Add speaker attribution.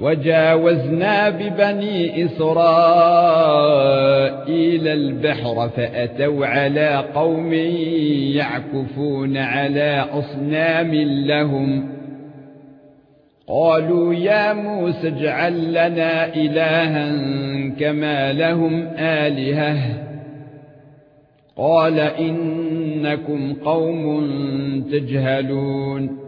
Speaker 1: وجاوزنا ببني إسرائيل البحر فأتوا على قوم يعكفون على أصنام لهم. قالوا يا موسى اجعل لنا إلها كما لهم آلهة. قال إنكم قوم تجهلون.